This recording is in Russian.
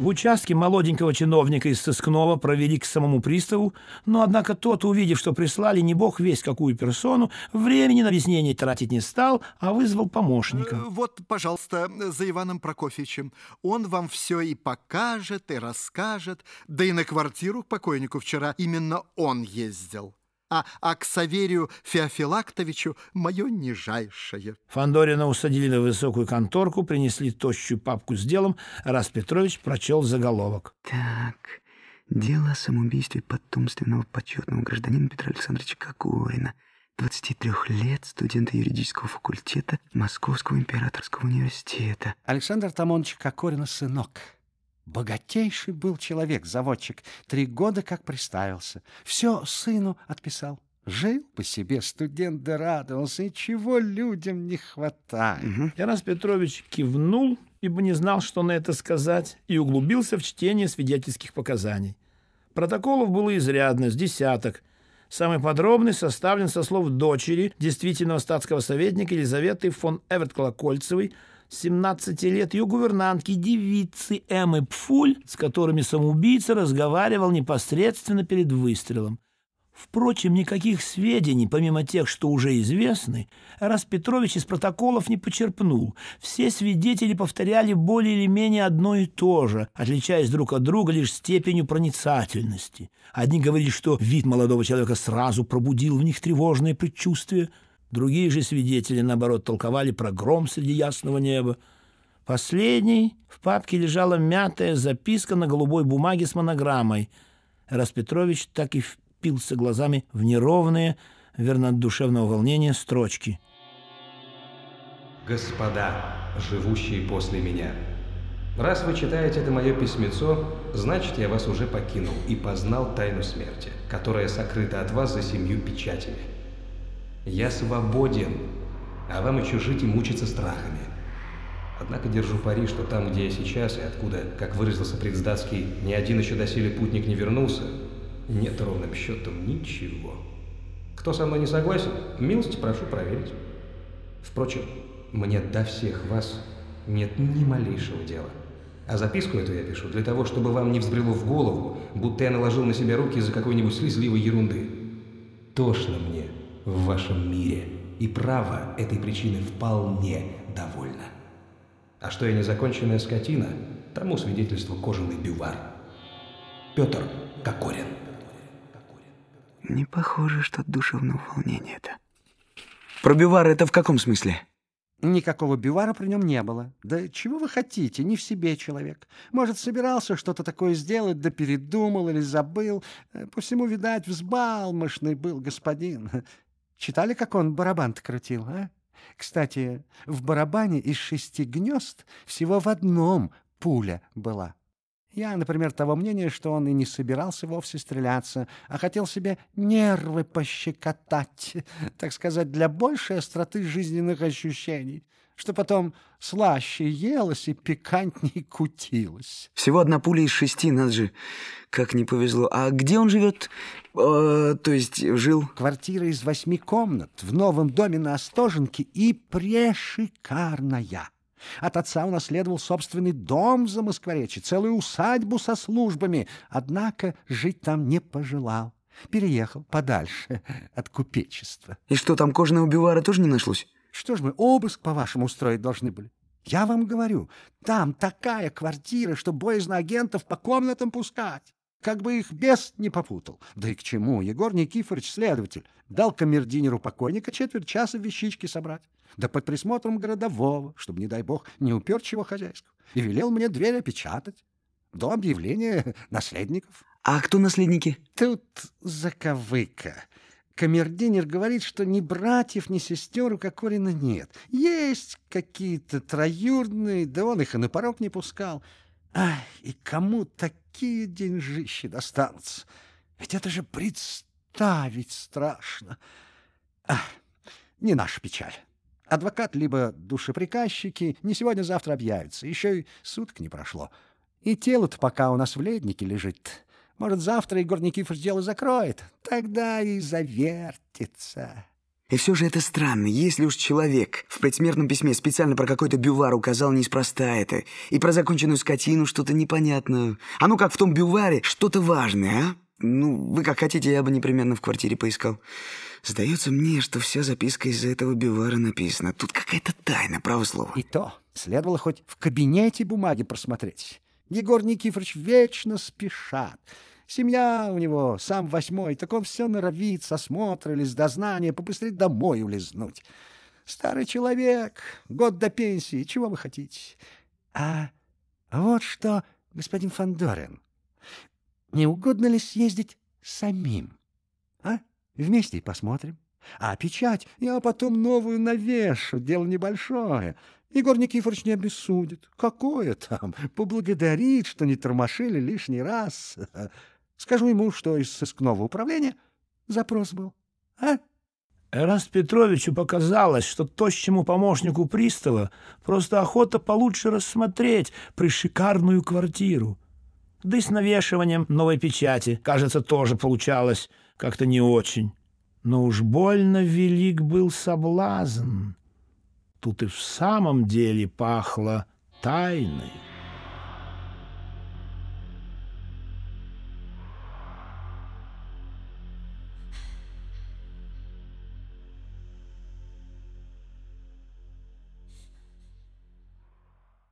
В участке молоденького чиновника из сыскного провели к самому приставу, но, однако, тот, увидев, что прислали не бог весь какую персону, времени на объяснение тратить не стал, а вызвал помощника. Э, Вот, пожалуйста, за Иваном Прокофьевичем. Он вам все и покажет, и расскажет. Да и на квартиру к покойнику вчера именно он ездил. А, а к Саверию Феофилактовичу мое нижайшее. Фандорина усадили на высокую конторку, принесли тощую папку с делом, Рас Петрович прочел заголовок. Так, дело о самоубийстве потомственного почетного гражданина Петра Александровича Кокорина, 23 лет, студента юридического факультета Московского императорского университета. Александр Тамонович Кокорина сынок. Богатейший был человек, заводчик. Три года как приставился. Все сыну отписал. Жил по себе, студент да радовался, и чего людям не хватает. Тарас Петрович кивнул, ибо не знал, что на это сказать, и углубился в чтение свидетельских показаний. Протоколов было изрядно, с десяток. Самый подробный составлен со слов дочери действительного статского советника Елизаветы фон Эверт Колокольцевой, 17 лет, ее гувернантки, девицы Эммы Пфуль, с которыми самоубийца разговаривал непосредственно перед выстрелом. Впрочем, никаких сведений, помимо тех, что уже известны, Рас Петрович из протоколов не почерпнул. Все свидетели повторяли более или менее одно и то же, отличаясь друг от друга лишь степенью проницательности. Одни говорили, что вид молодого человека сразу пробудил в них тревожные предчувствия, другие же свидетели, наоборот, толковали про гром среди ясного неба. Последней в папке лежала мятая записка на голубой бумаге с монограммой. Рас Петрович так и впился глазами в неровные, верно от душевного волнения, строчки. Господа, живущие после меня, раз вы читаете это мое письмецо, значит, я вас уже покинул и познал тайну смерти, которая сокрыта от вас за семью печатями. Я свободен, а вам еще жить и мучиться страхами. Однако держу пари, что там, где я сейчас и откуда, как выразился предсдатский, ни один еще доселе путник не вернулся, нет ровным счетом ничего. Кто со мной не согласен, милости прошу проверить. Впрочем, мне до всех вас нет ни малейшего дела. А записку эту я пишу для того, чтобы вам не взбрело в голову, будто я наложил на себя руки из-за какой-нибудь слезливой ерунды. Тошно мне в вашем мире, и право этой причины вполне довольно. А что я незаконченная скотина, тому свидетельство кожаный бювар. Петр Кокорин. Не похоже, что от душевного волнения это. Про Бивар это в каком смысле? Никакого бивара при нем не было. Да чего вы хотите, не в себе человек. Может, собирался что-то такое сделать, да передумал или забыл. Э, По всему, видать, взбалмошный был господин. Читали, как он барабан крутил, а? Кстати, в барабане из шести гнезд всего в одном пуля была. Я, например, того мнения, что он и не собирался вовсе стреляться, а хотел себе нервы пощекотать, так сказать, для большей остроты жизненных ощущений, что потом слаще елось и пикантней кутилось. Всего одна пуля из шести, надо же, как не повезло. А где он живет? Э, то есть жил? Квартира из восьми комнат в новом доме на Остоженке и прешикарная. От отца унаследовал собственный дом в Замоскворечье, целую усадьбу со службами, однако жить там не пожелал. Переехал подальше от купечества. И что, там кожаного Бивара тоже не нашлось? Что ж мы обыск, по-вашему, устроить должны были? Я вам говорю, там такая квартира, что боязно агентов по комнатам пускать. Как бы их бес не попутал. Да и к чему? Егор Никифорович, следователь, дал камердинеру покойника четверть часа вещички собрать. Да под присмотром городового, чтобы, не дай бог, не упер чего хозяйского. И велел мне дверь опечатать. До объявления наследников. А кто наследники? Тут заковыка. Камердинер говорит, что ни братьев, ни сестер у Кокорина нет. Есть какие-то троюродные, да он их и на порог не пускал. Ай, и кому такие деньжищи достанутся? Ведь это же представить страшно. Ах, не наша печаль. Адвокат либо душеприказчики не сегодня-завтра объявятся. Еще и суток не прошло. И тело-то пока у нас в леднике лежит. Может, завтра Егор Никифорович дело закроет. Тогда и завертится. И все же это странно. Если уж человек в предсмертном письме специально про какой-то бювар указал неспроста это, и про законченную скотину что-то непонятное. А ну как в том бюваре что-то важное, а? Ну, вы как хотите, я бы непременно в квартире поискал. Сдается мне, что вся записка из-за этого бивара написана. Тут какая-то тайна, право слово. И то следовало хоть в кабинете бумаги просмотреть. Егор Никифорович вечно спешат. Семья у него, сам восьмой, так он все норовит с осмотра или с дознания побыстрее домой улизнуть. Старый человек, год до пенсии, чего вы хотите? А вот что, господин Фандорин, не угодно ли съездить самим? А? Вместе посмотрим. А печать я потом новую навешу, дело небольшое. Егор Никифорович не обессудит. Какое там? Поблагодарит, что не тормошили лишний раз. Скажу ему, что из сыскного управления запрос был. А? Раз Петровичу показалось, что тощему помощнику пристава просто охота получше рассмотреть пришикарную квартиру. Да и с навешиванием новой печати, кажется, тоже получалось как-то не очень. Но уж больно велик был соблазн. Тут и в самом деле пахло тайной.